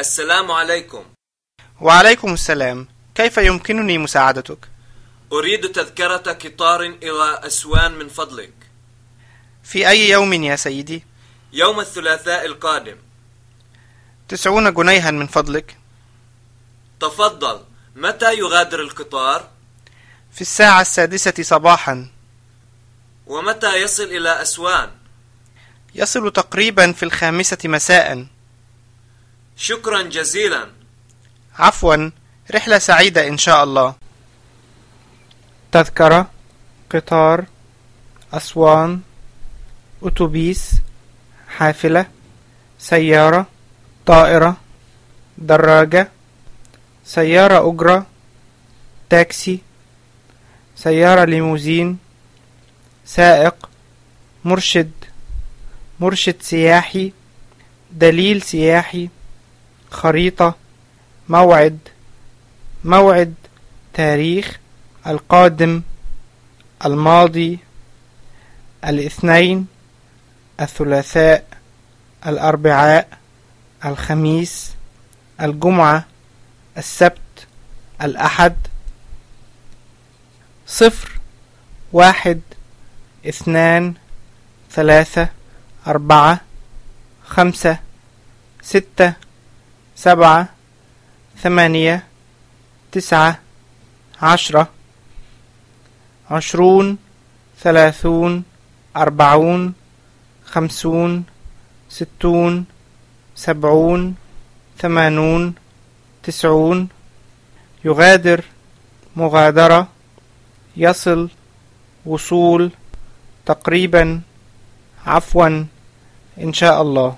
السلام عليكم وعليكم السلام كيف يمكنني مساعدتك؟ أريد تذكرة قطار إلى أسوان من فضلك في أي يوم يا سيدي؟ يوم الثلاثاء القادم تسعون جنيها من فضلك تفضل متى يغادر القطار؟ في الساعة السادسة صباحا ومتى يصل إلى أسوان؟ يصل تقريبا في الخامسة مساء شكرا جزيلا. عفوا رحلة سعيدة إن شاء الله. تذكرة قطار أسوان أتوبيس حافلة سيارة طائرة دراجة سيارة أجرة تاكسي سيارة ليموزين سائق مرشد مرشد سياحي دليل سياحي. خريطة موعد موعد تاريخ القادم الماضي الاثنين الثلاثاء الأربعاء الخميس الجمعة السبت الأحد. صفر واحد اثنان ثلاثة أربعة خمسة ستة. سبعة ثمانية تسعة عشرة عشرون ثلاثون أربعون خمسون ستون سبعون ثمانون تسعون. يغادر مغادرة يصل وصول تقريبا عفوا إن شاء الله.